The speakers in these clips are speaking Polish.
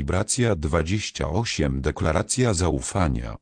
Wibracja 28 Deklaracja zaufania.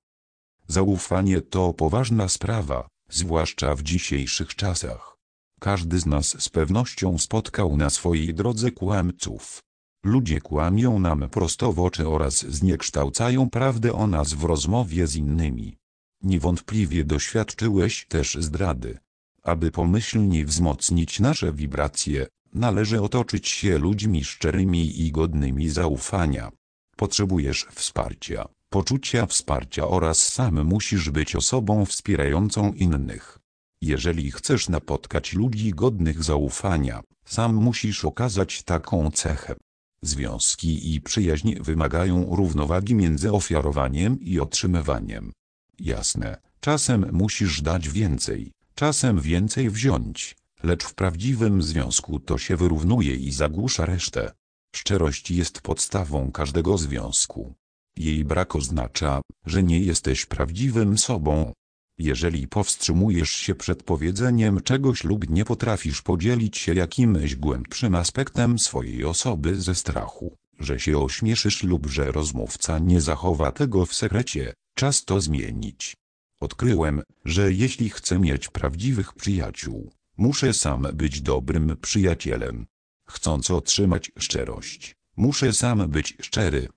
Zaufanie to poważna sprawa, zwłaszcza w dzisiejszych czasach. Każdy z nas z pewnością spotkał na swojej drodze kłamców. Ludzie kłamią nam prosto w oczy oraz zniekształcają prawdę o nas w rozmowie z innymi. Niewątpliwie doświadczyłeś też zdrady. Aby pomyślnie wzmocnić nasze wibracje, należy otoczyć się ludźmi szczerymi i godnymi zaufania. Potrzebujesz wsparcia, poczucia wsparcia oraz sam musisz być osobą wspierającą innych. Jeżeli chcesz napotkać ludzi godnych zaufania, sam musisz okazać taką cechę. Związki i przyjaźń wymagają równowagi między ofiarowaniem i otrzymywaniem. Jasne, czasem musisz dać więcej, czasem więcej wziąć, lecz w prawdziwym związku to się wyrównuje i zagłusza resztę. Szczerość jest podstawą każdego związku. Jej brak oznacza, że nie jesteś prawdziwym sobą. Jeżeli powstrzymujesz się przed powiedzeniem czegoś lub nie potrafisz podzielić się jakimś głębszym aspektem swojej osoby ze strachu, że się ośmieszysz lub że rozmówca nie zachowa tego w sekrecie, czas to zmienić. Odkryłem, że jeśli chcę mieć prawdziwych przyjaciół, muszę sam być dobrym przyjacielem. Chcąc otrzymać szczerość, muszę sam być szczery.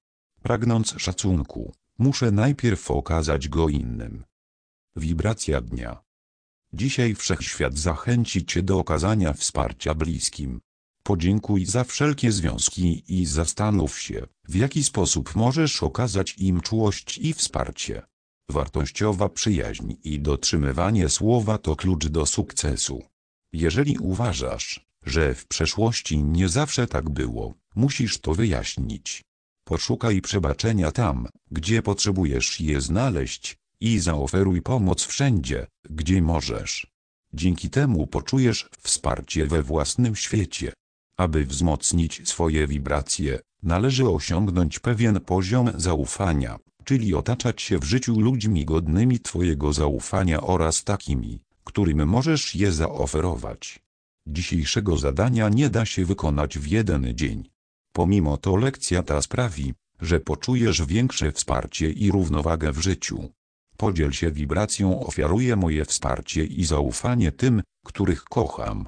Pragnąc szacunku, muszę najpierw okazać go innym. Wibracja dnia. Dzisiaj wszechświat zachęci Cię do okazania wsparcia bliskim. Podziękuj za wszelkie związki i zastanów się, w jaki sposób możesz okazać im czułość i wsparcie. Wartościowa przyjaźń i dotrzymywanie słowa to klucz do sukcesu. Jeżeli uważasz, że w przeszłości nie zawsze tak było, musisz to wyjaśnić. Poszukaj przebaczenia tam, gdzie potrzebujesz je znaleźć, i zaoferuj pomoc wszędzie, gdzie możesz. Dzięki temu poczujesz wsparcie we własnym świecie. Aby wzmocnić swoje wibracje, należy osiągnąć pewien poziom zaufania, czyli otaczać się w życiu ludźmi godnymi Twojego zaufania oraz takimi, którym możesz je zaoferować. Dzisiejszego zadania nie da się wykonać w jeden dzień. Pomimo to lekcja ta sprawi, że poczujesz większe wsparcie i równowagę w życiu. Podziel się wibracją ofiaruję moje wsparcie i zaufanie tym, których kocham,